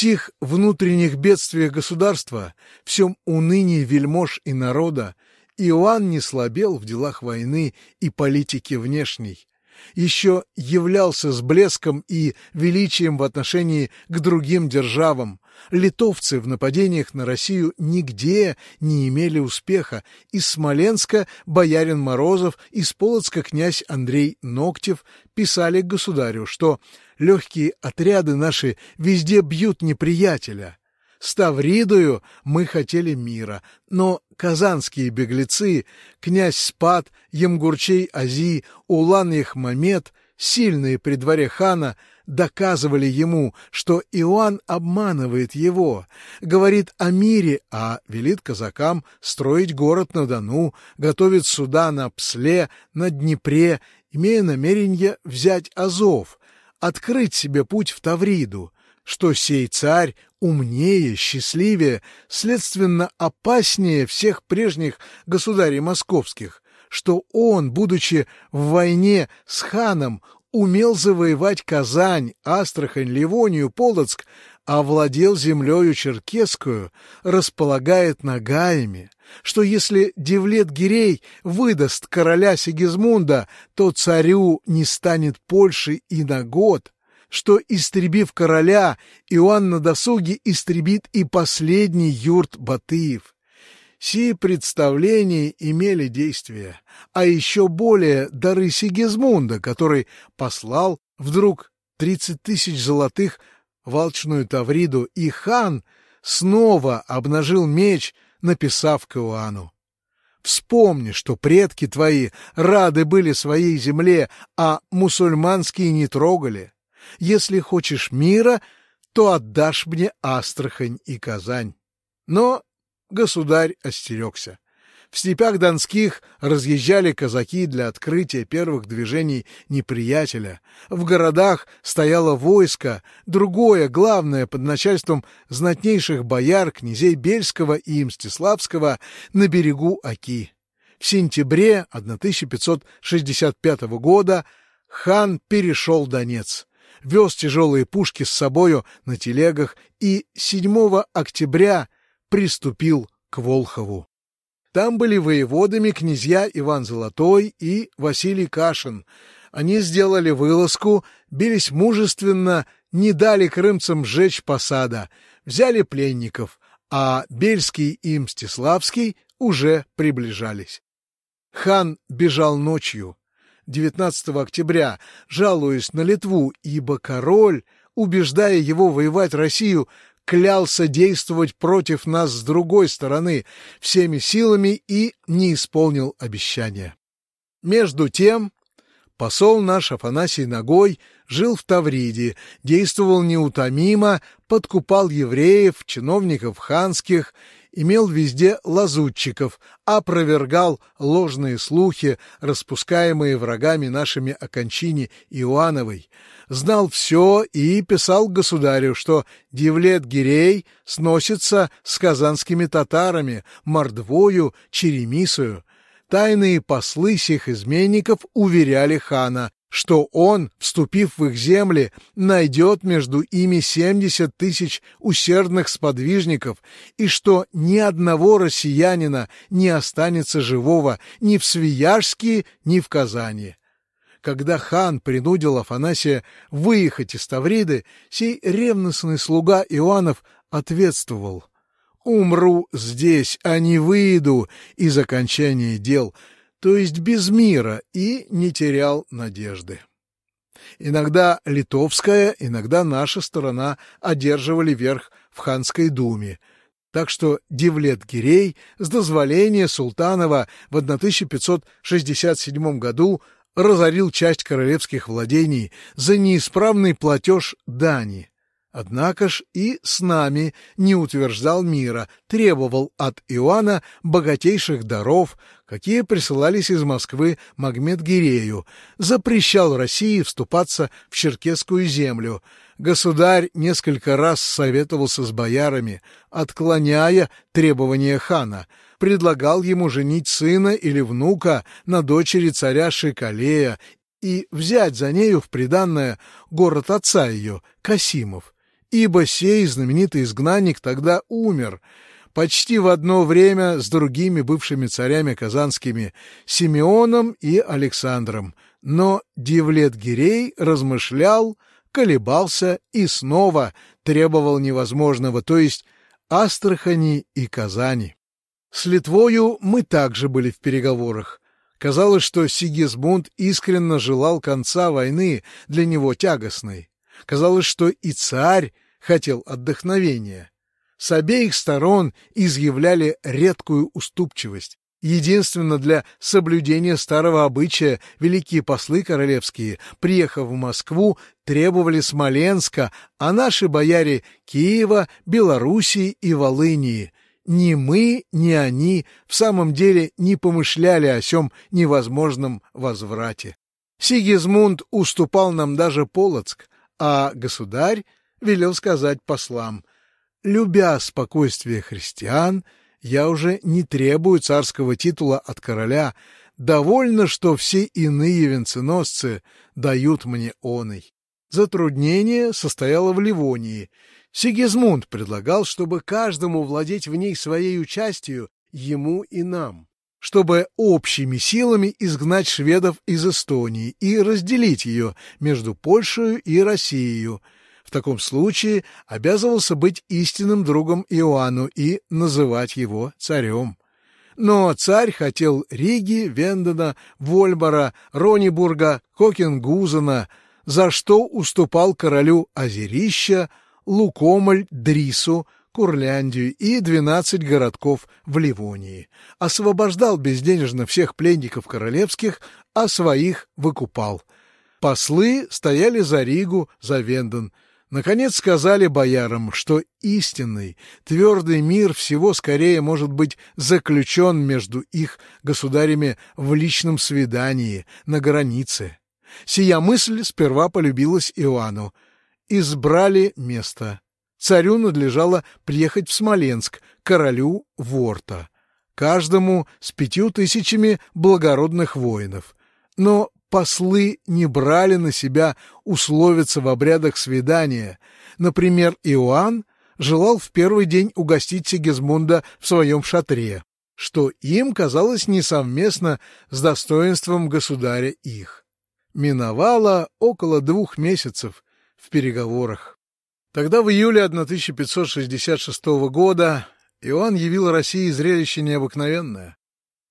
сих внутренних бедствиях государства, всем унынии вельмож и народа, Иоанн не слабел в делах войны и политики внешней. Еще являлся с блеском и величием в отношении к другим державам. Литовцы в нападениях на Россию нигде не имели успеха. Из Смоленска боярин Морозов, из Полоцка князь Андрей Ноктев писали государю, что легкие отряды наши везде бьют неприятеля. С Тавридою мы хотели мира, но казанские беглецы, князь Спад, Емгурчей Ази, Улан Яхмамед, сильные при дворе хана, доказывали ему, что Иоанн обманывает его, говорит о мире, а велит казакам строить город на Дону, готовит суда на Псле, на Днепре, имея намерение взять Азов, открыть себе путь в Тавриду, что сей царь умнее, счастливее, следственно опаснее всех прежних государей московских, что он, будучи в войне с ханом, умел завоевать Казань, Астрахань, Ливонию, Полоцк, овладел землею черкесскую, располагает нагаями, что если Девлет-Гирей выдаст короля Сигизмунда, то царю не станет Польши и на год, что, истребив короля, Иоанн на досуге истребит и последний юрт Батыев. Сие представления имели действие, а еще более дары Сигизмунда, который послал вдруг тридцать тысяч золотых в алчную Тавриду, и хан снова обнажил меч, написав к Иоанну. Вспомни, что предки твои рады были своей земле, а мусульманские не трогали. Если хочешь мира, то отдашь мне Астрахань и Казань. Но государь остерегся. В степях донских разъезжали казаки для открытия первых движений неприятеля. В городах стояло войско, другое, главное, под начальством знатнейших бояр, князей Бельского и Мстиславского на берегу Оки. В сентябре 1565 года хан перешел Донец вез тяжелые пушки с собою на телегах и 7 октября приступил к Волхову. Там были воеводами князья Иван Золотой и Василий Кашин. Они сделали вылазку, бились мужественно, не дали крымцам сжечь посада, взяли пленников, а Бельский и Мстиславский уже приближались. Хан бежал ночью, 19 октября, жалуясь на Литву, ибо король, убеждая его воевать Россию, клялся действовать против нас с другой стороны всеми силами и не исполнил обещания. Между тем, посол наш Афанасий Ногой жил в Тавриде, действовал неутомимо, подкупал евреев, чиновников ханских имел везде лазутчиков, опровергал ложные слухи, распускаемые врагами нашими о кончине Иоанновой, знал все и писал государю, что Девлет-Гирей сносится с казанскими татарами, мордвою, черемисою. Тайные послы сих изменников уверяли хана, что он, вступив в их земли, найдет между ими семьдесят тысяч усердных сподвижников, и что ни одного россиянина не останется живого ни в Свияжске, ни в Казани. Когда хан принудил Афанасия выехать из Тавриды, сей ревностный слуга Иоаннов ответствовал «Умру здесь, а не выйду из окончания дел» то есть без мира, и не терял надежды. Иногда литовская, иногда наша сторона одерживали верх в ханской думе, так что Девлет-Гирей с дозволения Султанова в 1567 году разорил часть королевских владений за неисправный платеж дани. Однако ж и с нами не утверждал мира, требовал от Иоанна богатейших даров, какие присылались из Москвы Магмед-Гирею, запрещал России вступаться в черкесскую землю. Государь несколько раз советовался с боярами, отклоняя требования хана, предлагал ему женить сына или внука на дочери царя Шикалея и взять за нею в приданное город отца ее, Касимов. ибо сей знаменитый изгнанник тогда умер, почти в одно время с другими бывшими царями казанскими Симеоном и Александром, но Дивлет-Гирей размышлял, колебался и снова требовал невозможного, то есть Астрахани и Казани. С Литвою мы также были в переговорах. Казалось, что Сигизмунд искренне желал конца войны, для него тягостной. Казалось, что и царь хотел отдохновения. С обеих сторон изъявляли редкую уступчивость. Единственно для соблюдения старого обычая великие послы королевские, приехав в Москву, требовали Смоленска, а наши бояре Киева, Белоруссии и Волынии. Ни мы, ни они в самом деле не помышляли о сём невозможном возврате. Сигизмунд уступал нам даже Полоцк, а государь велел сказать послам, «Любя спокойствие христиан, — я уже не требую царского титула от короля, довольно, что все иные венценосцы дают мне оный. Затруднение состояло в Ливонии. Сигизмунд предлагал, чтобы каждому владеть в ней своей участию, ему и нам, чтобы общими силами изгнать шведов из Эстонии и разделить ее между Польшей и Россией, в таком случае обязывался быть истинным другом Иоанну и называть его царем. Но царь хотел Риги, Вендена, Вольбора, Ронибурга, Кокенгузена, за что уступал королю Озерища, Лукомоль, Дрису, Курляндию и двенадцать городков в Ливонии. Освобождал безденежно всех пленников королевских, а своих выкупал. Послы стояли за Ригу, за Венден, Наконец сказали боярам, что истинный, твердый мир всего скорее может быть заключен между их государями в личном свидании на границе. Сия мысль сперва полюбилась Иоанну. Избрали место. Царю надлежало приехать в Смоленск, королю — Ворта. Каждому с пятью тысячами благородных воинов. Но послы не брали на себя условиться в обрядах свидания. Например, Иоанн желал в первый день угостить Сигизмунда в своем шатре, что им казалось несовместно с достоинством государя их. Миновало около двух месяцев в переговорах. Тогда в июле 1566 года Иоанн явил России зрелище необыкновенное.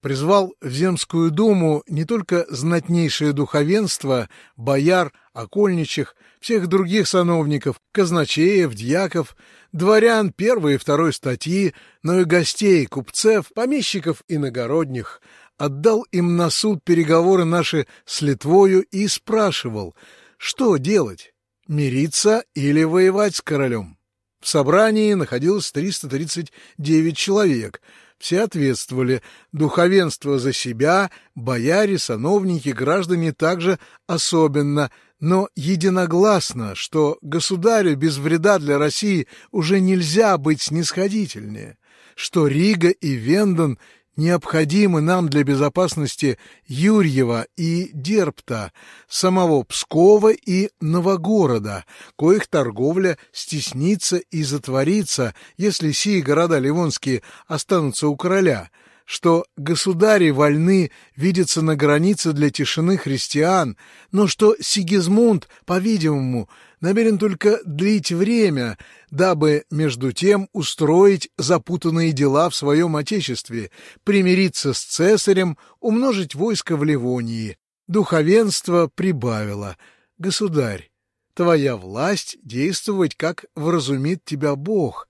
Призвал в Земскую думу не только знатнейшее духовенство, бояр, окольничих, всех других сановников, казначеев, дьяков, дворян первой и второй статьи, но и гостей, купцев, помещиков иногородних, отдал им на суд переговоры наши с Литвою и спрашивал, что делать, мириться или воевать с королем. В собрании находилось 339 человек — все ответствовали, духовенство за себя, бояре, сановники, граждане также особенно, но единогласно, что государю без вреда для России уже нельзя быть снисходительнее, что Рига и Вендон необходимы нам для безопасности Юрьева и Дерпта, самого Пскова и Новогорода, коих торговля стеснится и затворится, если сии города ливонские останутся у короля, что государи вольны видеться на границе для тишины христиан, но что Сигизмунд, по-видимому, намерен только длить время, дабы, между тем, устроить запутанные дела в своем отечестве, примириться с цесарем, умножить войско в Ливонии. Духовенство прибавило. «Государь, твоя власть действовать, как вразумит тебя Бог.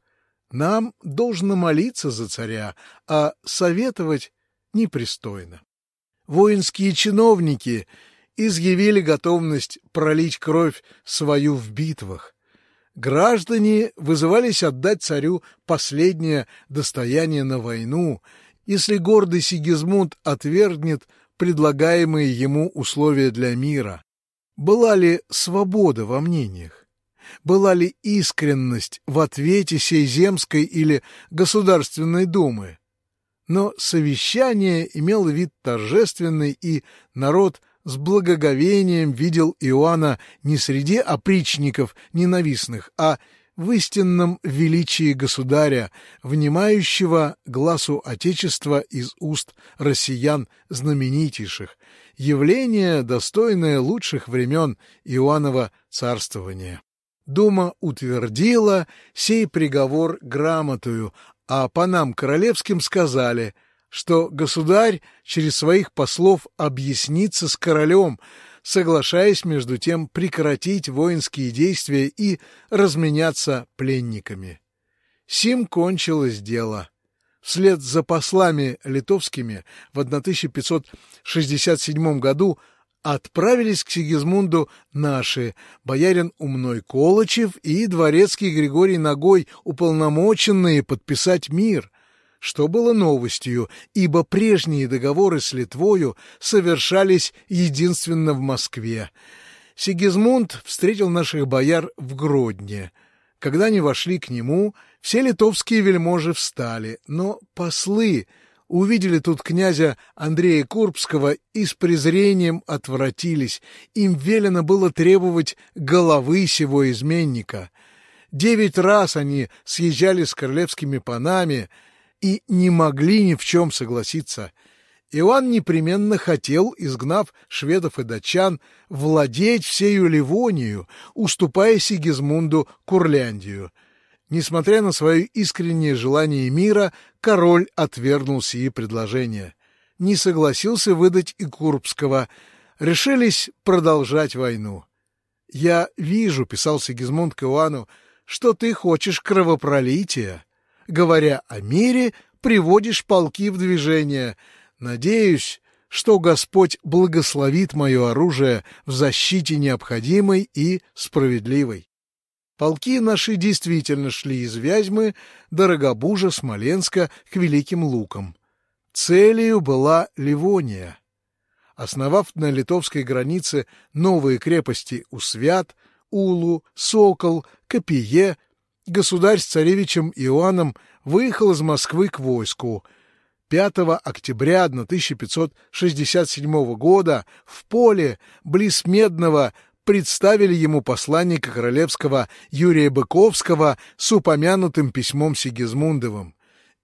Нам должно молиться за царя, а советовать непристойно». Воинские чиновники изъявили готовность пролить кровь свою в битвах. Граждане вызывались отдать царю последнее достояние на войну, если гордый Сигизмунд отвергнет предлагаемые ему условия для мира. Была ли свобода во мнениях? Была ли искренность в ответе сей земской или государственной думы? Но совещание имело вид торжественный, и народ с благоговением видел Иоанна не среди опричников ненавистных, а в истинном величии государя, внимающего глазу Отечества из уст россиян знаменитейших, явление, достойное лучших времен Иоаннова царствования. Дума утвердила сей приговор грамотою, а панам королевским сказали, что государь через своих послов объяснится с королем, соглашаясь между тем прекратить воинские действия и разменяться пленниками. Сим кончилось дело. Вслед за послами литовскими в 1567 году отправились к Сигизмунду наши, боярин Умной Колычев и дворецкий Григорий Ногой, уполномоченные подписать мир — что было новостью, ибо прежние договоры с Литвою совершались единственно в Москве. Сигизмунд встретил наших бояр в Гродне. Когда они вошли к нему, все литовские вельможи встали, но послы увидели тут князя Андрея Курбского и с презрением отвратились. Им велено было требовать головы сего изменника. Девять раз они съезжали с королевскими панами — и не могли ни в чем согласиться. Иван непременно хотел, изгнав шведов и датчан, владеть всею Ливонию, уступая Сигизмунду Курляндию. Несмотря на свое искреннее желание мира, король отвергнул сии предложения. Не согласился выдать и Курбского. Решились продолжать войну. «Я вижу», — писал Сигизмунд к Иоанну, — «что ты хочешь кровопролития» говоря о мире, приводишь полки в движение. Надеюсь, что Господь благословит мое оружие в защите необходимой и справедливой. Полки наши действительно шли из Вязьмы, Дорогобужа, Смоленска к Великим Лукам. Целью была Ливония. Основав на литовской границе новые крепости Усвят, Улу, Сокол, Копие, государь с царевичем Иоанном выехал из Москвы к войску. 5 октября 1567 года в поле близ Медного представили ему посланника королевского Юрия Быковского с упомянутым письмом Сигизмундовым.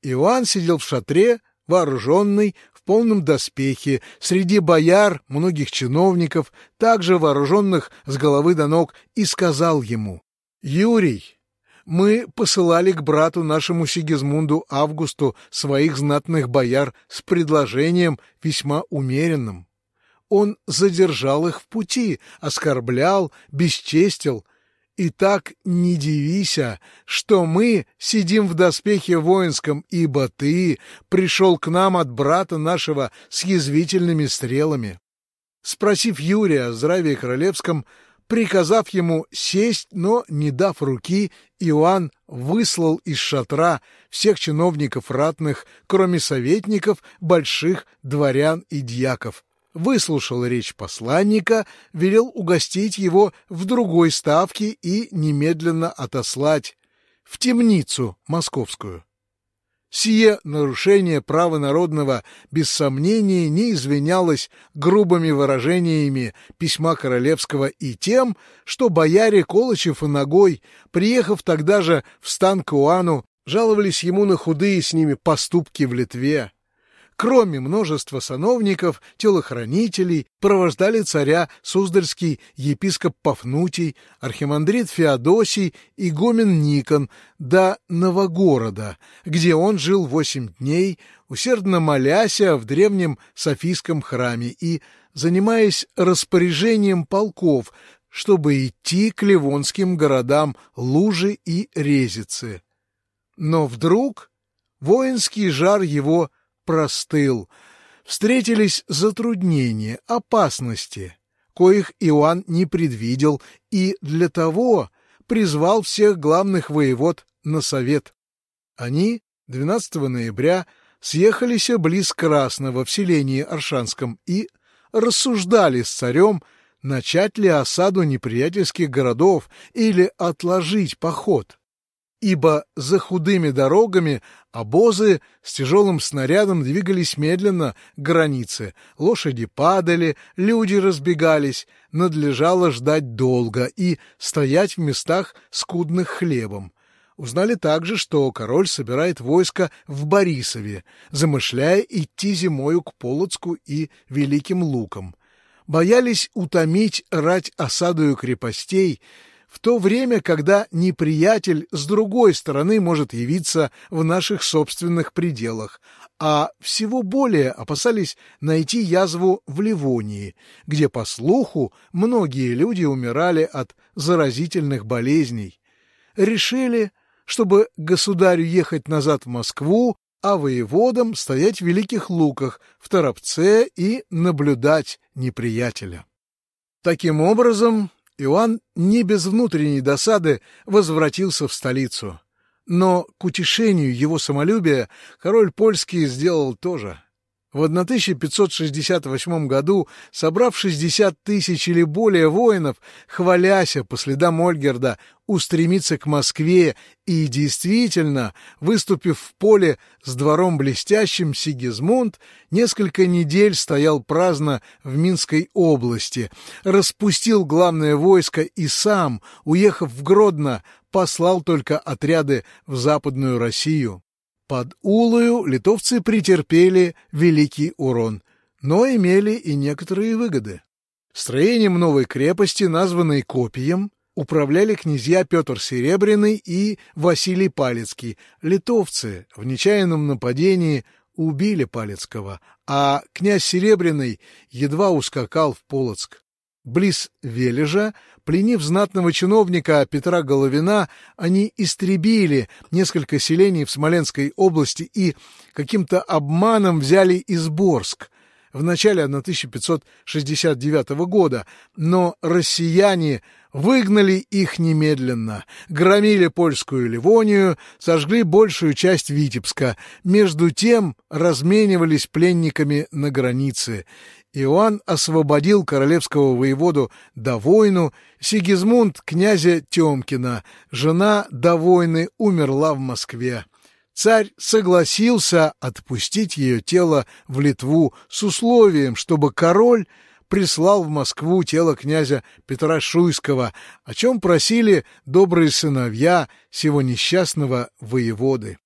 Иоанн сидел в шатре, вооруженный, в полном доспехе, среди бояр, многих чиновников, также вооруженных с головы до ног, и сказал ему, «Юрий, мы посылали к брату нашему Сигизмунду Августу своих знатных бояр с предложением весьма умеренным. Он задержал их в пути, оскорблял, бесчестил. И так не дивися, что мы сидим в доспехе воинском, ибо ты пришел к нам от брата нашего с язвительными стрелами. Спросив Юрия о здравии королевском, Приказав ему сесть, но не дав руки, Иоанн выслал из шатра всех чиновников ратных, кроме советников, больших дворян и дьяков. Выслушал речь посланника, велел угостить его в другой ставке и немедленно отослать в темницу московскую. Сие нарушение права народного без сомнения не извинялось грубыми выражениями письма Королевского и тем, что бояре Колычев и Ногой, приехав тогда же в стан к Иоанну, жаловались ему на худые с ними поступки в Литве кроме множества сановников, телохранителей, провождали царя Суздальский епископ Пафнутий, архимандрит Феодосий, и игумен Никон до Новогорода, где он жил восемь дней, усердно моляся в древнем Софийском храме и занимаясь распоряжением полков, чтобы идти к ливонским городам Лужи и Резицы. Но вдруг воинский жар его простыл. Встретились затруднения, опасности, коих Иоанн не предвидел, и для того призвал всех главных воевод на совет. Они 12 ноября съехались близ Красного в селении Аршанском и рассуждали с царем, начать ли осаду неприятельских городов или отложить поход. Ибо за худыми дорогами обозы с тяжелым снарядом двигались медленно к границе, лошади падали, люди разбегались, надлежало ждать долго и стоять в местах скудных хлебом. Узнали также, что король собирает войско в Борисове, замышляя идти зимою к Полоцку и Великим Лукам. Боялись утомить рать осадою крепостей, в то время, когда неприятель с другой стороны может явиться в наших собственных пределах, а всего более опасались найти язву в Ливонии, где, по слуху, многие люди умирали от заразительных болезней. Решили, чтобы государю ехать назад в Москву, а воеводам стоять в Великих Луках, в Торопце и наблюдать неприятеля. Таким образом, Иоанн не без внутренней досады возвратился в столицу. Но к утешению его самолюбия король польский сделал то же. В 1568 году, собрав 60 тысяч или более воинов, хваляся по следам Ольгерда, устремиться к Москве и, действительно, выступив в поле с двором блестящим, Сигизмунд несколько недель стоял праздно в Минской области, распустил главное войско и сам, уехав в Гродно, послал только отряды в Западную Россию. Под Улою литовцы претерпели великий урон, но имели и некоторые выгоды. Строением новой крепости, названной Копием, управляли князья Петр Серебряный и Василий Палецкий. Литовцы в нечаянном нападении убили Палецкого, а князь Серебряный едва ускакал в Полоцк. Близ Вележа, пленив знатного чиновника Петра Головина, они истребили несколько селений в Смоленской области и каким-то обманом взяли Изборск в начале 1569 года, но россияне выгнали их немедленно, громили польскую Ливонию, сожгли большую часть Витебска, между тем разменивались пленниками на границе. Иоанн освободил королевского воеводу Довойну, Сигизмунд князя Тёмкина, жена Довойны умерла в Москве. Царь согласился отпустить ее тело в Литву с условием, чтобы король прислал в Москву тело князя Петра Шуйского, о чем просили добрые сыновья сего несчастного воеводы.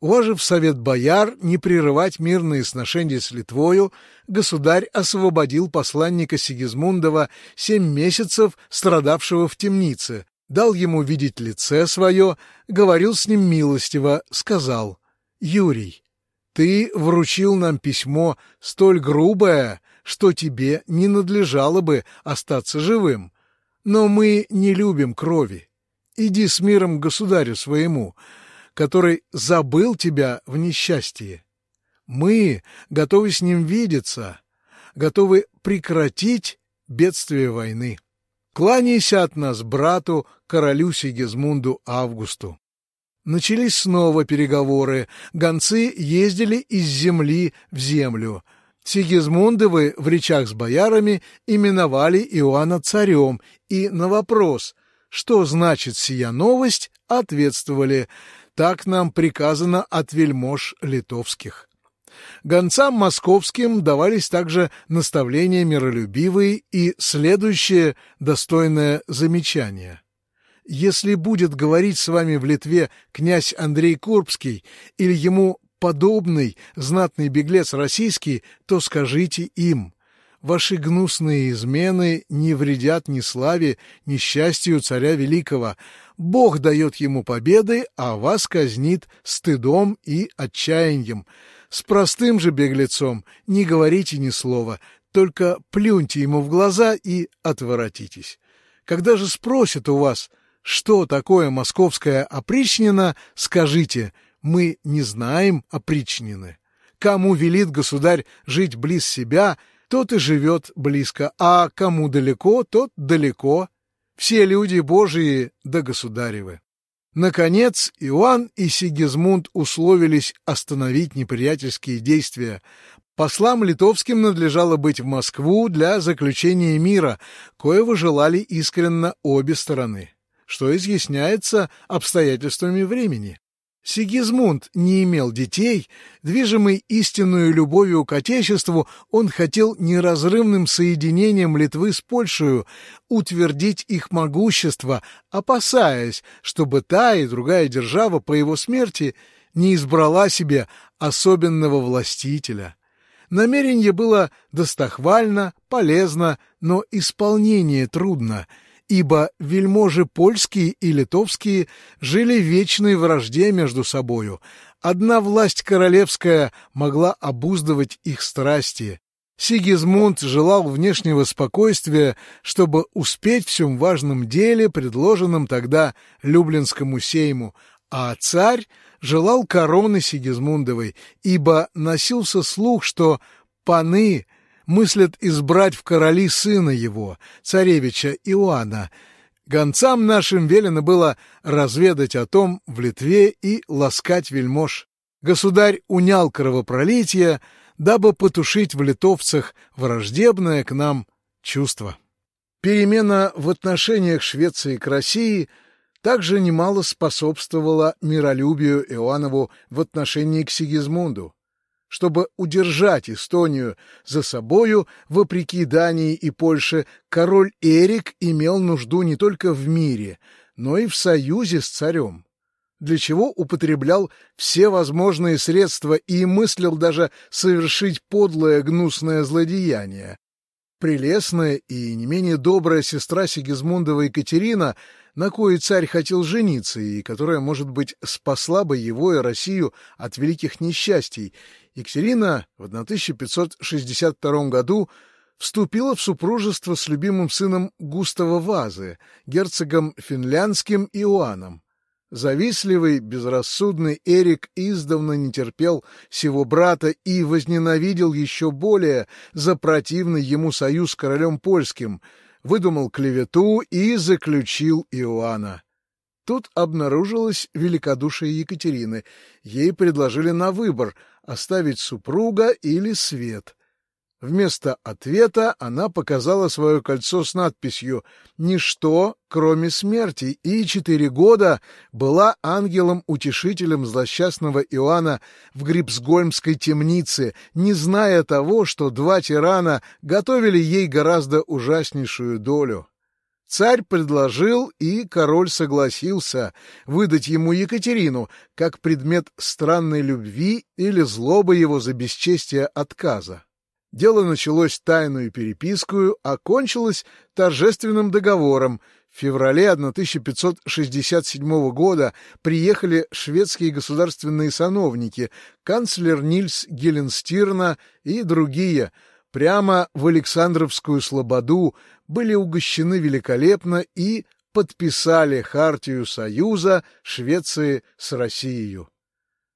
Уважив совет бояр не прерывать мирные сношения с Литвою, государь освободил посланника Сигизмундова семь месяцев, страдавшего в темнице, дал ему видеть лице свое, говорил с ним милостиво, сказал «Юрий, ты вручил нам письмо столь грубое, что тебе не надлежало бы остаться живым, но мы не любим крови. Иди с миром к государю своему» который забыл тебя в несчастье. Мы готовы с ним видеться, готовы прекратить бедствие войны. Кланяйся от нас брату, королю Сигизмунду Августу. Начались снова переговоры, гонцы ездили из земли в землю. Сигизмундовы в речах с боярами именовали Иоанна царем, и на вопрос, что значит сия новость, ответствовали так нам приказано от вельмож литовских. Гонцам московским давались также наставления миролюбивые и следующее достойное замечание. Если будет говорить с вами в Литве князь Андрей Курбский или ему подобный знатный беглец российский, то скажите им, Ваши гнусные измены не вредят ни славе, ни счастью царя великого. Бог дает ему победы, а вас казнит стыдом и отчаянием. С простым же беглецом не говорите ни слова, только плюньте ему в глаза и отворотитесь. Когда же спросят у вас, что такое московская опричнина, скажите, мы не знаем опричнины. Кому велит государь жить близ себя — тот и живет близко, а кому далеко, тот далеко. Все люди Божии да государевы. Наконец, Иоанн и Сигизмунд условились остановить неприятельские действия. Послам литовским надлежало быть в Москву для заключения мира, коего желали искренно обе стороны. что изъясняется обстоятельствами времени. Сигизмунд не имел детей, движимый истинную любовью к Отечеству, он хотел неразрывным соединением Литвы с Польшей утвердить их могущество, опасаясь, чтобы та и другая держава по его смерти не избрала себе особенного властителя. Намерение было достохвально, полезно, но исполнение трудно — ибо вельможи польские и литовские жили вечной вражде между собою. Одна власть королевская могла обуздывать их страсти. Сигизмунд желал внешнего спокойствия, чтобы успеть в всем важном деле, предложенном тогда Люблинскому сейму, а царь желал короны Сигизмундовой, ибо носился слух, что паны мыслят избрать в короли сына его, царевича Иоанна. Гонцам нашим велено было разведать о том в Литве и ласкать вельмож. Государь унял кровопролитие, дабы потушить в литовцах враждебное к нам чувство. Перемена в отношениях Швеции к России также немало способствовала миролюбию Иоаннову в отношении к Сигизмунду чтобы удержать Эстонию за собою, вопреки Дании и Польше, король Эрик имел нужду не только в мире, но и в союзе с царем, для чего употреблял все возможные средства и мыслил даже совершить подлое гнусное злодеяние. Прелестная и не менее добрая сестра Сигизмундова Екатерина на кое царь хотел жениться и которая, может быть, спасла бы его и Россию от великих несчастий, Екатерина в 1562 году вступила в супружество с любимым сыном Густава Вазы, герцогом финляндским Иоанном. Завистливый, безрассудный Эрик издавна не терпел сего брата и возненавидел еще более за противный ему союз с королем польским, выдумал клевету и заключил Иоанна. Тут обнаружилось великодушие Екатерины. Ей предложили на выбор — оставить супруга или свет. Вместо ответа она показала свое кольцо с надписью «Ничто, кроме смерти», и четыре года была ангелом-утешителем злосчастного Иоанна в Грибсгольмской темнице, не зная того, что два тирана готовили ей гораздо ужаснейшую долю. Царь предложил, и король согласился выдать ему Екатерину как предмет странной любви или злобы его за бесчестие отказа. Дело началось тайную перепискую, а кончилось торжественным договором. В феврале 1567 года приехали шведские государственные сановники, канцлер Нильс Геленстирна и другие, прямо в Александровскую слободу, были угощены великолепно и подписали Хартию Союза Швеции с Россией.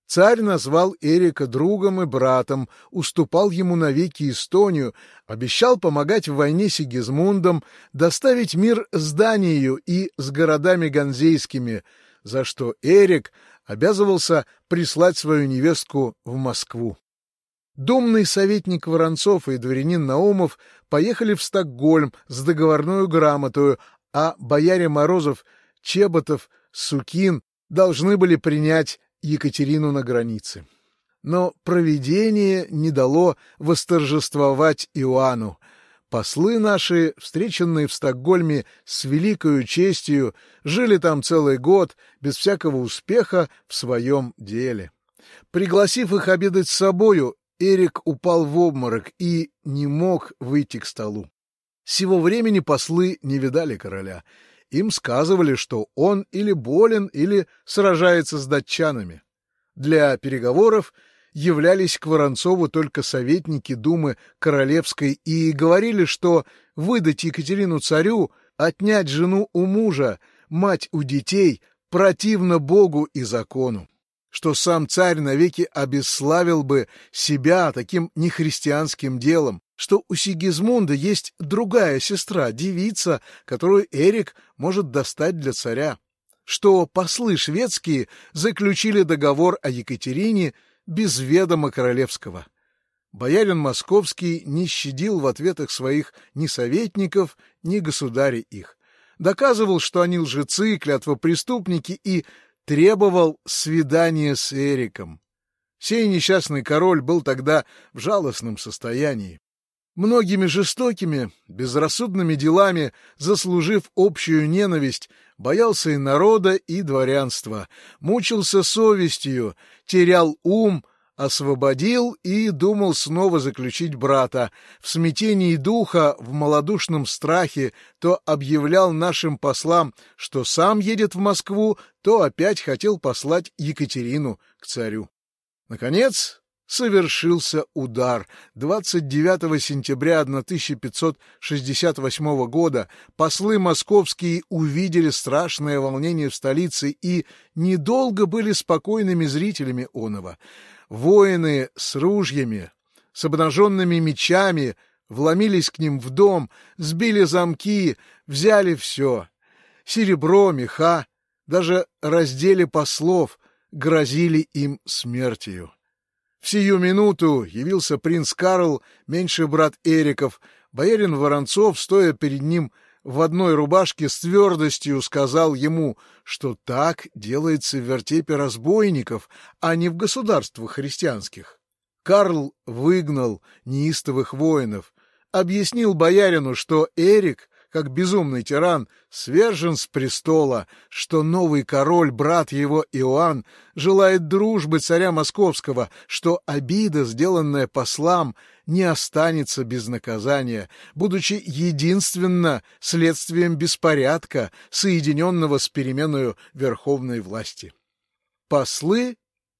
Царь назвал Эрика другом и братом, уступал ему навеки Эстонию, обещал помогать в войне Сигизмундом, доставить мир с Данией и с городами ганзейскими, за что Эрик обязывался прислать свою невестку в Москву. Думный советник Воронцов и дворянин Наумов поехали в Стокгольм с договорной грамотою, а бояре Морозов, Чеботов, Сукин должны были принять Екатерину на границе. Но провидение не дало восторжествовать Иоанну. Послы наши, встреченные в Стокгольме с великою честью, жили там целый год без всякого успеха в своем деле. Пригласив их обедать с собою, Эрик упал в обморок и не мог выйти к столу. С сего времени послы не видали короля. Им сказывали, что он или болен, или сражается с датчанами. Для переговоров являлись к Воронцову только советники Думы Королевской и говорили, что выдать Екатерину царю, отнять жену у мужа, мать у детей, противно Богу и закону что сам царь навеки обесславил бы себя таким нехристианским делом, что у Сигизмунда есть другая сестра, девица, которую Эрик может достать для царя, что послы шведские заключили договор о Екатерине без ведома королевского. Боярин московский не щадил в ответах своих ни советников, ни государей их. доказывал, что они лжецы, клятвопреступники и требовал свидания с Эриком. Сей несчастный король был тогда в жалостном состоянии. Многими жестокими, безрассудными делами, заслужив общую ненависть, боялся и народа, и дворянства, мучился совестью, терял ум, освободил и думал снова заключить брата. В смятении духа, в малодушном страхе, то объявлял нашим послам, что сам едет в Москву, то опять хотел послать Екатерину к царю. Наконец, совершился удар. 29 сентября 1568 года послы московские увидели страшное волнение в столице и недолго были спокойными зрителями оного. Воины с ружьями, с обнаженными мечами вломились к ним в дом, сбили замки, взяли все. Серебро, меха, даже раздели послов, грозили им смертью. В сию минуту явился принц Карл, меньший брат Эриков, боярин Воронцов, стоя перед ним в одной рубашке с твердостью сказал ему, что так делается в вертепе разбойников, а не в государствах христианских. Карл выгнал неистовых воинов, объяснил боярину, что Эрик как безумный тиран, свержен с престола, что новый король, брат его Иоанн, желает дружбы царя московского, что обида, сделанная послам, не останется без наказания, будучи единственно следствием беспорядка, соединенного с переменою верховной власти. Послы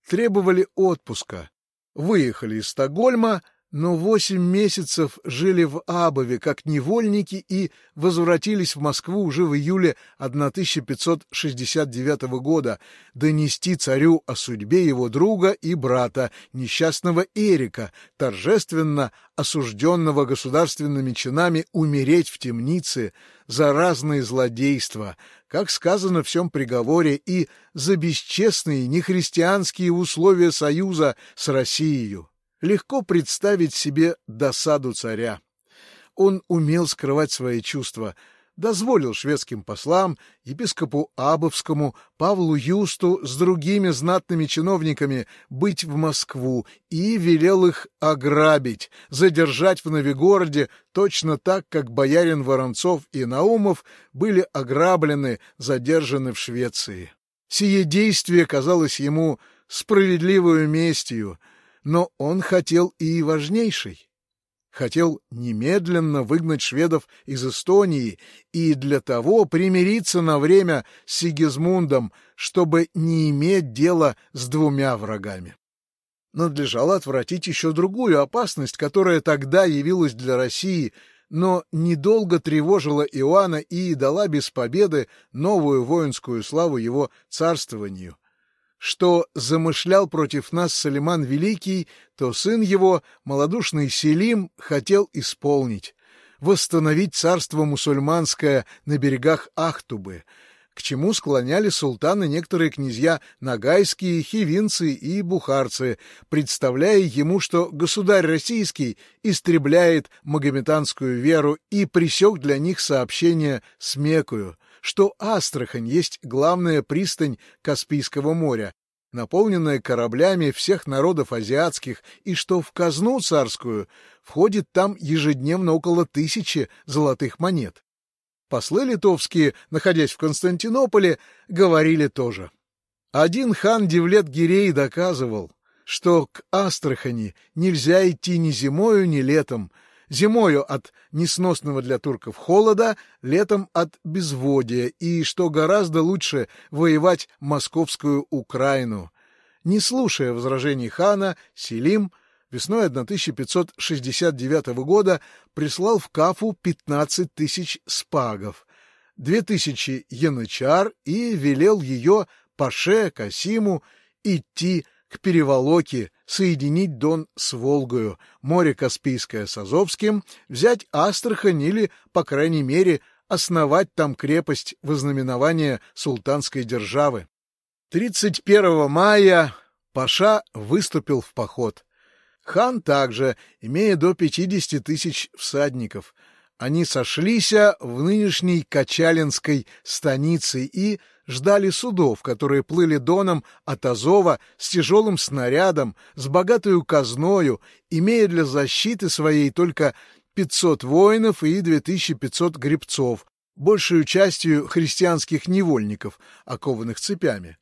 требовали отпуска, выехали из Стокгольма, но восемь месяцев жили в Абове как невольники и возвратились в Москву уже в июле 1569 года донести царю о судьбе его друга и брата, несчастного Эрика, торжественно осужденного государственными чинами умереть в темнице за разные злодейства, как сказано в всем приговоре, и за бесчестные нехристианские условия союза с Россией. Легко представить себе досаду царя. Он умел скрывать свои чувства, дозволил шведским послам, епископу Абовскому, Павлу Юсту с другими знатными чиновниками быть в Москву и велел их ограбить, задержать в Новигороде точно так, как боярин Воронцов и Наумов были ограблены, задержаны в Швеции. Сие действие казалось ему справедливую местью — но он хотел и важнейший. Хотел немедленно выгнать шведов из Эстонии и для того примириться на время с Сигизмундом, чтобы не иметь дела с двумя врагами. Надлежало отвратить еще другую опасность, которая тогда явилась для России, но недолго тревожила Иоанна и дала без победы новую воинскую славу его царствованию что замышлял против нас Салиман Великий, то сын его, малодушный Селим, хотел исполнить — восстановить царство мусульманское на берегах Ахтубы, к чему склоняли султаны некоторые князья нагайские, хивинцы и бухарцы, представляя ему, что государь российский истребляет магометанскую веру и пресек для них сообщение с Мекою — что Астрахань есть главная пристань Каспийского моря, наполненная кораблями всех народов азиатских, и что в казну царскую входит там ежедневно около тысячи золотых монет. Послы литовские, находясь в Константинополе, говорили тоже. Один хан Девлет-Гирей доказывал, что к Астрахани нельзя идти ни зимою, ни летом, зимою от несносного для турков холода, летом от безводия, и что гораздо лучше воевать московскую Украину. Не слушая возражений хана, Селим весной 1569 года прислал в Кафу 15 тысяч спагов, 2000 янычар и велел ее Паше Касиму идти к переволоке, соединить Дон с Волгою, море Каспийское с Азовским, взять Астрахань или, по крайней мере, основать там крепость вознаменования султанской державы. 31 мая Паша выступил в поход. Хан также, имея до 50 тысяч всадников, Они сошлись в нынешней Качалинской станице и ждали судов, которые плыли доном от Азова с тяжелым снарядом, с богатую казною, имея для защиты своей только 500 воинов и 2500 гребцов, большую частью христианских невольников, окованных цепями.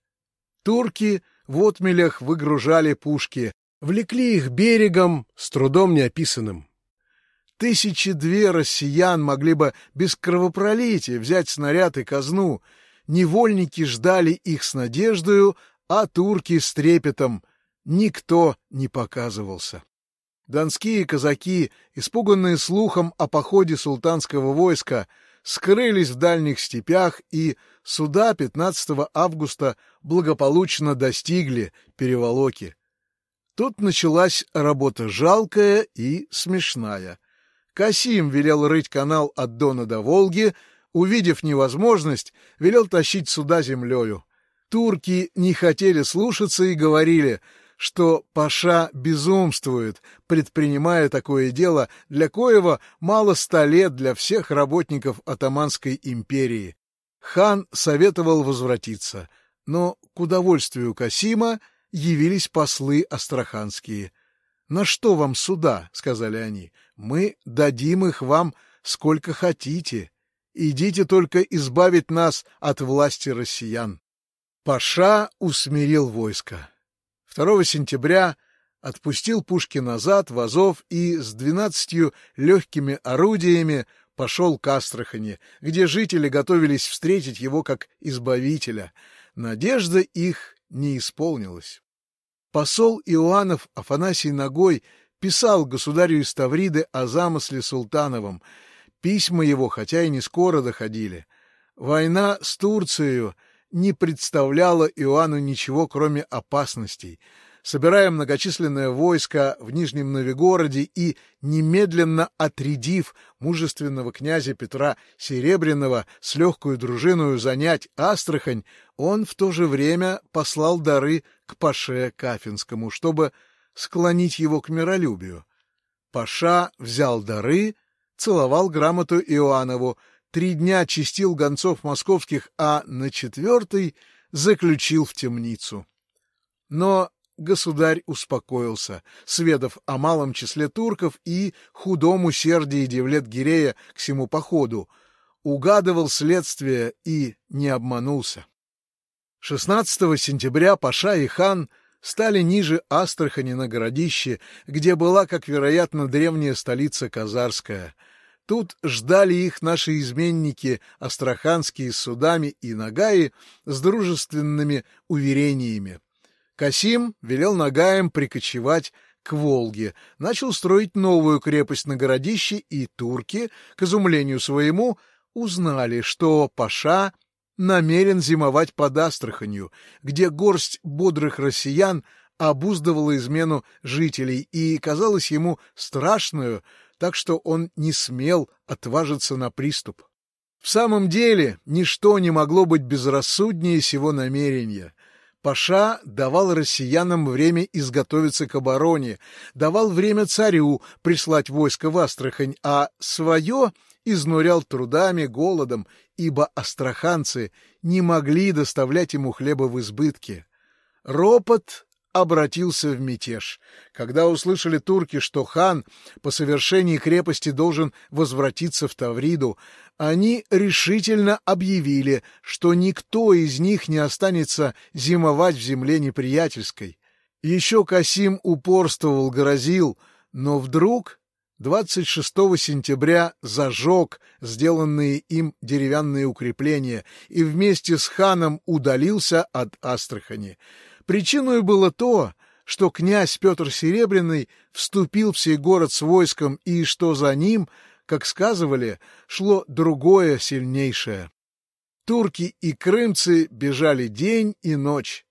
Турки в отмелях выгружали пушки, влекли их берегом, с трудом неописанным. Тысячи две россиян могли бы без кровопролития взять снаряд и казну. Невольники ждали их с надеждою, а турки с трепетом. Никто не показывался. Донские казаки, испуганные слухом о походе султанского войска, скрылись в дальних степях и суда 15 августа благополучно достигли переволоки. Тут началась работа жалкая и смешная. Касим велел рыть канал от Дона до Волги, увидев невозможность, велел тащить суда землею. Турки не хотели слушаться и говорили, что Паша безумствует, предпринимая такое дело, для коего мало ста лет для всех работников Атаманской империи. Хан советовал возвратиться, но к удовольствию Касима явились послы астраханские. «На что вам суда?» — сказали они. «Мы дадим их вам сколько хотите. Идите только избавить нас от власти россиян». Паша усмирил войско. 2 сентября отпустил пушки назад в Азов и с двенадцатью легкими орудиями пошел к Астрахани, где жители готовились встретить его как избавителя. Надежда их не исполнилась. Посол Иоаннов Афанасий Ногой писал государю из Тавриды о замысле Султановом. Письма его, хотя и не скоро доходили. Война с Турцией не представляла Иоанну ничего, кроме опасностей — собирая многочисленное войско в Нижнем Новигороде и, немедленно отрядив мужественного князя Петра Серебряного с легкую дружиною занять Астрахань, он в то же время послал дары к Паше Кафинскому, чтобы склонить его к миролюбию. Паша взял дары, целовал грамоту Иоаннову, три дня чистил гонцов московских, а на четвертый заключил в темницу. Но государь успокоился, сведав о малом числе турков и худом усердии Девлет-Гирея к всему походу, угадывал следствие и не обманулся. 16 сентября Паша и хан стали ниже Астрахани на городище, где была, как вероятно, древняя столица Казарская. Тут ждали их наши изменники, астраханские с судами и нагаи, с дружественными уверениями. Касим велел Нагаем прикочевать к Волге, начал строить новую крепость на городище, и турки, к изумлению своему, узнали, что Паша намерен зимовать под Астраханью, где горсть бодрых россиян обуздывала измену жителей и казалось ему страшную, так что он не смел отважиться на приступ. В самом деле, ничто не могло быть безрассуднее сего намерения. Паша давал россиянам время изготовиться к обороне, давал время царю прислать войско в Астрахань, а свое изнурял трудами, голодом, ибо астраханцы не могли доставлять ему хлеба в избытке. Ропот обратился в мятеж. Когда услышали турки, что хан по совершении крепости должен возвратиться в Тавриду, они решительно объявили, что никто из них не останется зимовать в земле неприятельской. Еще Касим упорствовал, грозил, но вдруг 26 сентября зажег сделанные им деревянные укрепления и вместе с ханом удалился от Астрахани. Причиной было то, что князь Петр Серебряный вступил в сей город с войском и что за ним, как сказывали, шло другое сильнейшее. Турки и крымцы бежали день и ночь.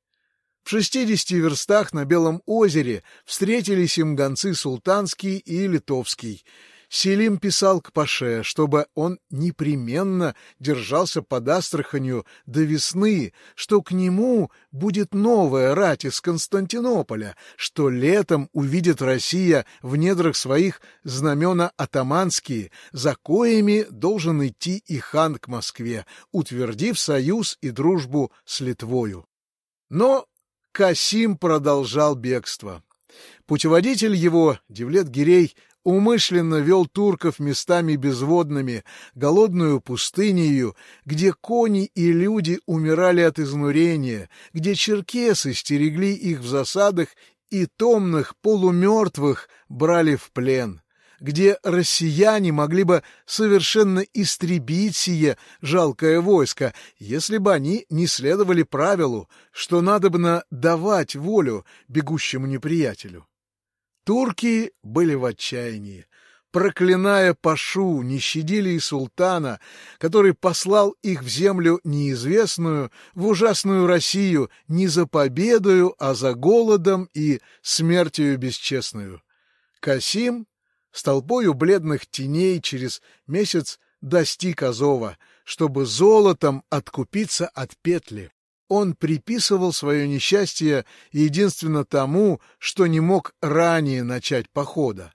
В шестидесяти верстах на Белом озере встретились им гонцы султанский и литовский. Селим писал к Паше, чтобы он непременно держался под Астраханью до весны, что к нему будет новая рать из Константинополя, что летом увидит Россия в недрах своих знамена атаманские, за коими должен идти и хан к Москве, утвердив союз и дружбу с Литвою. Но Касим продолжал бегство. Путеводитель его, Девлет Гирей, умышленно вел турков местами безводными, голодную пустынею, где кони и люди умирали от изнурения, где черкесы стерегли их в засадах и томных полумертвых брали в плен где россияне могли бы совершенно истребить сие жалкое войско, если бы они не следовали правилу, что надобно давать волю бегущему неприятелю. Турки были в отчаянии. Проклиная Пашу, не щадили и султана, который послал их в землю неизвестную, в ужасную Россию, не за победою, а за голодом и смертью бесчестную. Касим с толпою бледных теней через месяц достиг Азова, чтобы золотом откупиться от петли. Он приписывал свое несчастье единственно тому, что не мог ранее начать похода.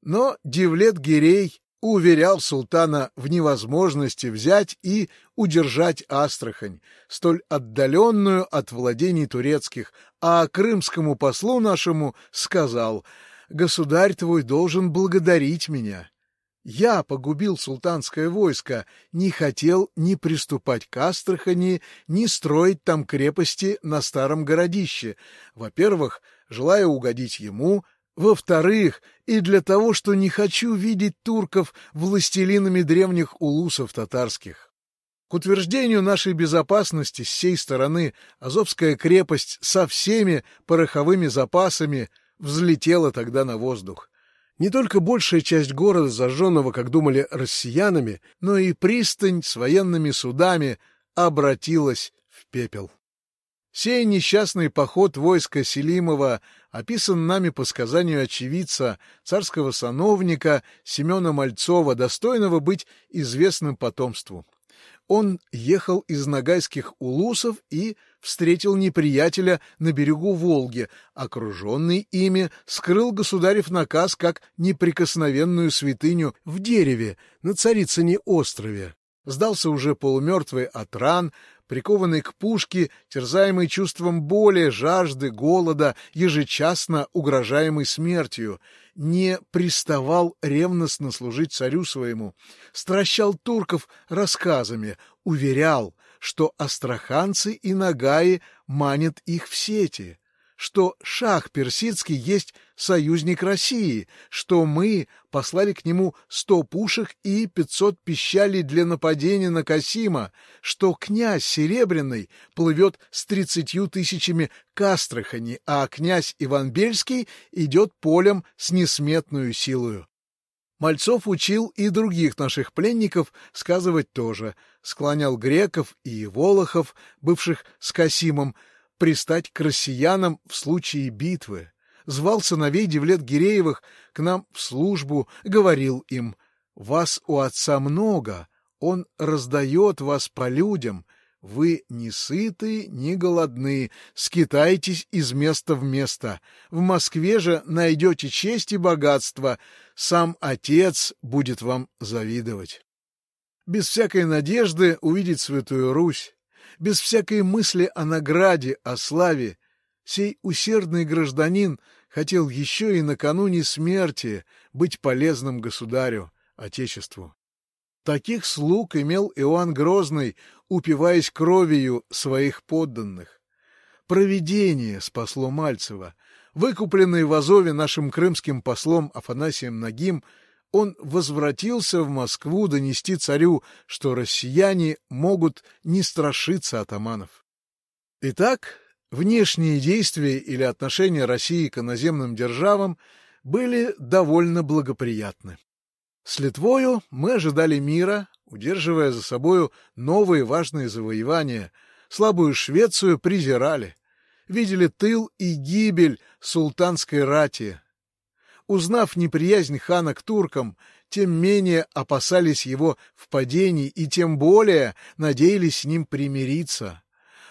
Но Дивлет Гирей уверял султана в невозможности взять и удержать Астрахань, столь отдаленную от владений турецких, а крымскому послу нашему сказал «Государь твой должен благодарить меня». Я погубил султанское войско, не хотел ни приступать к Астрахани, ни строить там крепости на старом городище. Во-первых, желая угодить ему, во-вторых, и для того, что не хочу видеть турков властелинами древних улусов татарских. К утверждению нашей безопасности с сей стороны Азовская крепость со всеми пороховыми запасами взлетела тогда на воздух. Не только большая часть города, зажженного, как думали, россиянами, но и пристань с военными судами обратилась в пепел. Сей несчастный поход войска Селимова описан нами по сказанию очевидца, царского сановника Семена Мальцова, достойного быть известным потомству он ехал из Ногайских улусов и встретил неприятеля на берегу Волги, окруженный ими, скрыл государев наказ как неприкосновенную святыню в дереве на Царицыне острове. Сдался уже полумертвый от ран, прикованный к пушке, терзаемый чувством боли, жажды, голода, ежечасно угрожаемый смертью, не приставал ревностно служить царю своему, стращал турков рассказами, уверял, что астраханцы и нагаи манят их в сети, что шах персидский есть союзник России, что мы послали к нему сто пушек и пятьсот пищалей для нападения на Касима, что князь Серебряный плывет с тридцатью тысячами к а князь Иван Бельский идет полем с несметную силою. Мальцов учил и других наших пленников сказывать тоже, склонял греков и волохов, бывших с Касимом, пристать к россиянам в случае битвы. Звал сыновей Девлет Гиреевых к нам в службу, говорил им, «Вас у отца много, он раздает вас по людям, вы не сыты, не голодны, скитайтесь из места в место. В Москве же найдете честь и богатство, сам отец будет вам завидовать». Без всякой надежды увидеть Святую Русь, без всякой мысли о награде, о славе, сей усердный гражданин хотел еще и накануне смерти быть полезным государю, Отечеству. Таких слуг имел Иоанн Грозный, упиваясь кровью своих подданных. Провидение спасло Мальцева. Выкупленный в Азове нашим крымским послом Афанасием Нагим, он возвратился в Москву донести царю, что россияне могут не страшиться атаманов. Итак, внешние действия или отношения России к иноземным державам были довольно благоприятны. С Литвою мы ожидали мира, удерживая за собою новые важные завоевания, слабую Швецию презирали, видели тыл и гибель султанской рати, Узнав неприязнь хана к туркам, тем менее опасались его впадений и тем более надеялись с ним примириться.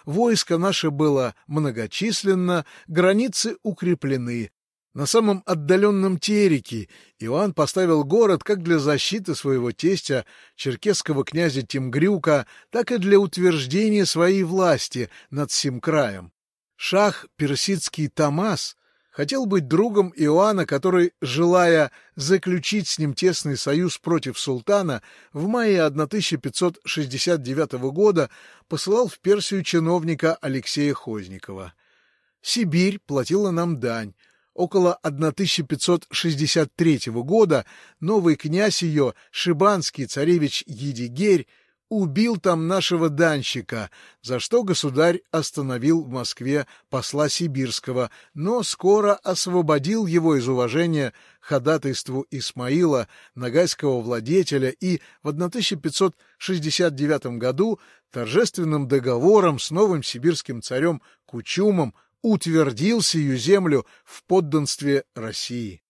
Войско наше было многочисленно, границы укреплены. На самом отдаленном Тереке Иоанн поставил город как для защиты своего тестя, черкесского князя Тимгрюка, так и для утверждения своей власти над всем краем. Шах персидский Тамас хотел быть другом Иоанна, который, желая заключить с ним тесный союз против султана, в мае 1569 года посылал в Персию чиновника Алексея Хозникова. Сибирь платила нам дань. Около 1563 года новый князь ее, шибанский царевич Едигерь, убил там нашего данщика, за что государь остановил в Москве посла Сибирского, но скоро освободил его из уважения ходатайству Исмаила, нагайского владетеля, и в 1569 году торжественным договором с новым сибирским царем Кучумом утвердил сию землю в подданстве России.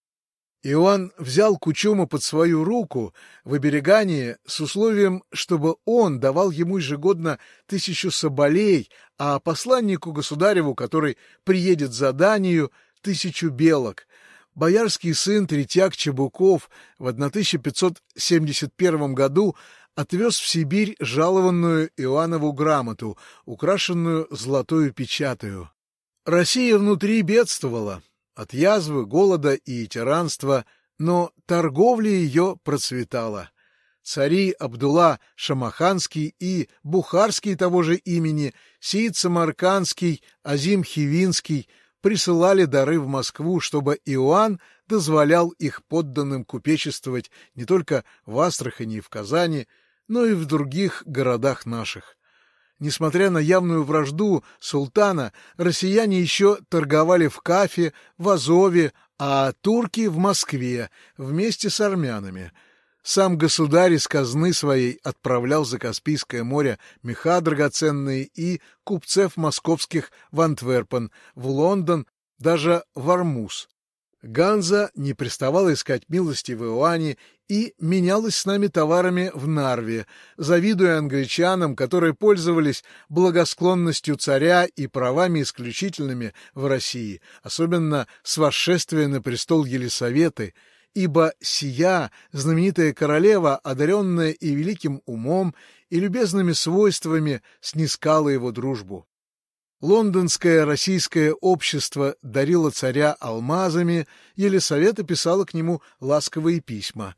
Иоанн взял Кучума под свою руку в оберегании с условием, чтобы он давал ему ежегодно тысячу соболей, а посланнику государеву, который приедет за Данию, тысячу белок. Боярский сын Третьяк Чебуков в 1571 году отвез в Сибирь жалованную Иоаннову грамоту, украшенную золотою печатью. Россия внутри бедствовала от язвы, голода и тиранства, но торговля ее процветала. Цари Абдулла Шамаханский и Бухарский того же имени, Сиид Самаркандский, Азим Хивинский присылали дары в Москву, чтобы Иоанн дозволял их подданным купечествовать не только в Астрахани и в Казани, но и в других городах наших. Несмотря на явную вражду султана, россияне еще торговали в Кафе, в Азове, а турки в Москве вместе с армянами. Сам государь из казны своей отправлял за Каспийское море меха драгоценные и купцев московских в Антверпен, в Лондон, даже в Армуз. Ганза не приставала искать милости в Иоанне и менялась с нами товарами в Нарве, завидуя англичанам, которые пользовались благосклонностью царя и правами исключительными в России, особенно с восшествия на престол Елисаветы, ибо сия, знаменитая королева, одаренная и великим умом, и любезными свойствами, снискала его дружбу. Лондонское российское общество дарило царя алмазами, Елисавета писала к нему ласковые письма.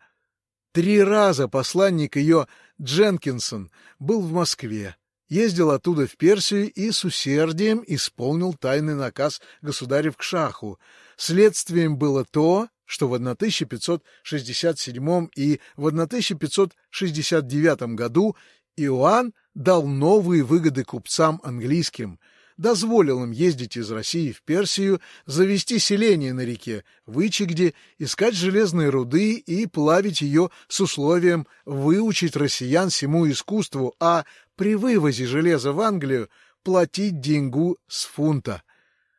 Три раза посланник ее Дженкинсон был в Москве, ездил оттуда в Персию и с усердием исполнил тайный наказ государев к шаху. Следствием было то, что в 1567 и в 1569 году Иоанн дал новые выгоды купцам английским — дозволил им ездить из России в Персию, завести селение на реке Вычегде, искать железные руды и плавить ее с условием выучить россиян всему искусству, а при вывозе железа в Англию платить деньгу с фунта.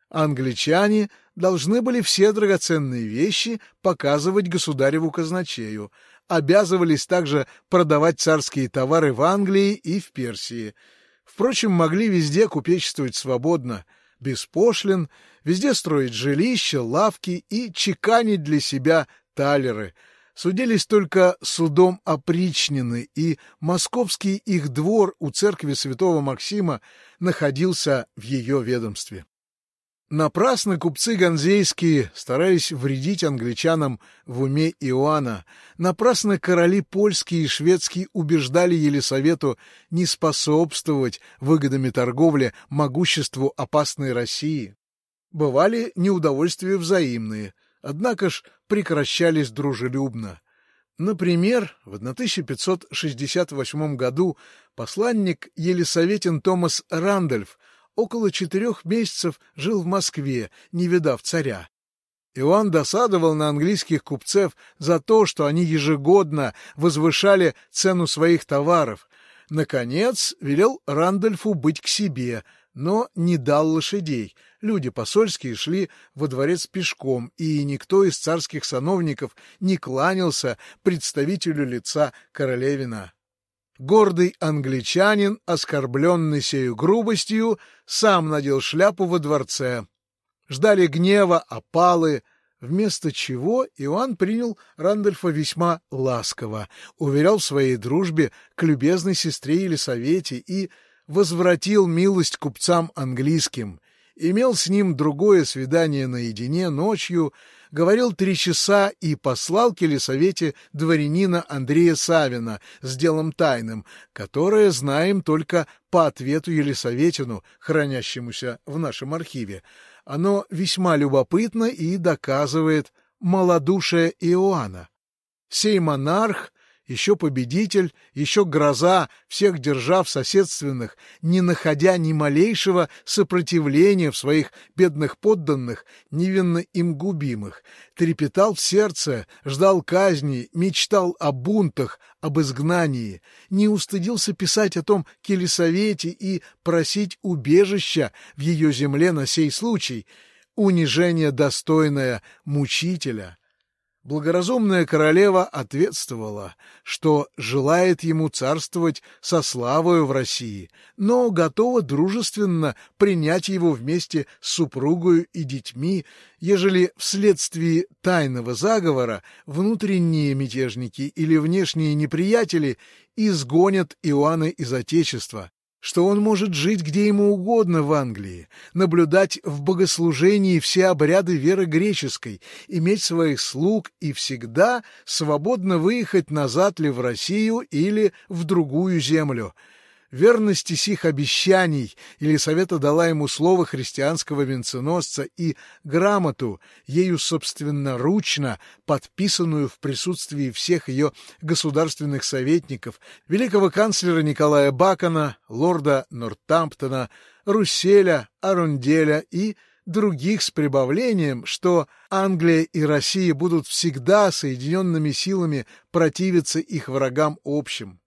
Англичане должны были все драгоценные вещи показывать государеву казначею, обязывались также продавать царские товары в Англии и в Персии – Впрочем, могли везде купечествовать свободно, без пошлин, везде строить жилища, лавки и чеканить для себя талеры. Судились только судом опричнины, и московский их двор у церкви святого Максима находился в ее ведомстве. Напрасно купцы ганзейские старались вредить англичанам в уме Иоанна. Напрасно короли польские и шведские убеждали Елисавету не способствовать выгодами торговли могуществу опасной России. Бывали неудовольствия взаимные, однако ж прекращались дружелюбно. Например, в 1568 году посланник Елисаветин Томас Рандольф около четырех месяцев жил в Москве, не видав царя. Иоанн досадовал на английских купцев за то, что они ежегодно возвышали цену своих товаров. Наконец, велел Рандольфу быть к себе, но не дал лошадей. Люди посольские шли во дворец пешком, и никто из царских сановников не кланялся представителю лица королевина. Гордый англичанин, оскорбленный сею грубостью, сам надел шляпу во дворце. Ждали гнева, опалы, вместо чего Иоанн принял Рандольфа весьма ласково, уверял в своей дружбе к любезной сестре Елисавете и возвратил милость купцам английским, имел с ним другое свидание наедине ночью, говорил три часа и послал к Елисавете дворянина Андрея Савина с делом тайным, которое знаем только по ответу Елисаветину, хранящемуся в нашем архиве. Оно весьма любопытно и доказывает малодушие Иоанна. Сей монарх еще победитель, еще гроза всех держав соседственных, не находя ни малейшего сопротивления в своих бедных подданных, невинно им губимых, трепетал в сердце, ждал казни, мечтал о бунтах, об изгнании, не устыдился писать о том к Елисавете и просить убежища в ее земле на сей случай, унижение достойное мучителя. Благоразумная королева ответствовала, что желает ему царствовать со славою в России, но готова дружественно принять его вместе с супругою и детьми, ежели вследствие тайного заговора внутренние мятежники или внешние неприятели изгонят Иоанна из Отечества, что он может жить где ему угодно в Англии, наблюдать в богослужении все обряды веры греческой, иметь своих слуг и всегда свободно выехать назад ли в Россию или в другую землю — верности сих обещаний Елисавета дала ему слово христианского венценосца и грамоту, ею собственноручно подписанную в присутствии всех ее государственных советников, великого канцлера Николая Бакона, лорда Нортамптона, Русселя, Арунделя и других с прибавлением, что Англия и Россия будут всегда соединенными силами противиться их врагам общим.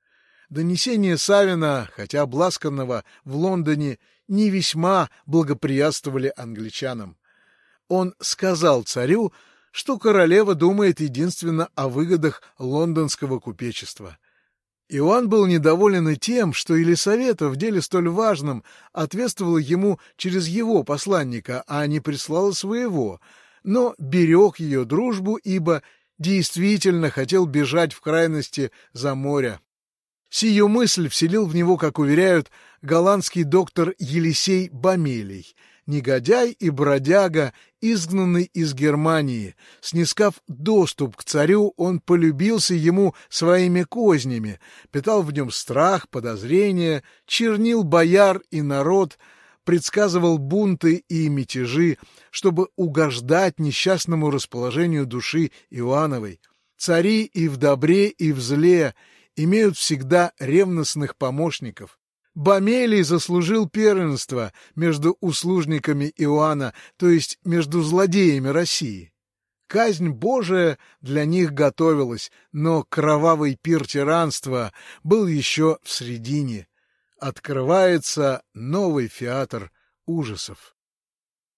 Донесения Савина, хотя обласканного в Лондоне, не весьма благоприятствовали англичанам. Он сказал царю, что королева думает единственно о выгодах лондонского купечества. Иоанн был недоволен и тем, что Елисавета в деле столь важном ответствовала ему через его посланника, а не прислала своего, но берег ее дружбу, ибо действительно хотел бежать в крайности за море. Сию мысль вселил в него, как уверяют, голландский доктор Елисей Бамелий, негодяй и бродяга, изгнанный из Германии. Снискав доступ к царю, он полюбился ему своими кознями, питал в нем страх, подозрения, чернил бояр и народ, предсказывал бунты и мятежи, чтобы угождать несчастному расположению души Иоанновой. Цари и в добре, и в зле — имеют всегда ревностных помощников. Бамелий заслужил первенство между услужниками Иоанна, то есть между злодеями России. Казнь Божия для них готовилась, но кровавый пир тиранства был еще в середине. Открывается новый театр ужасов.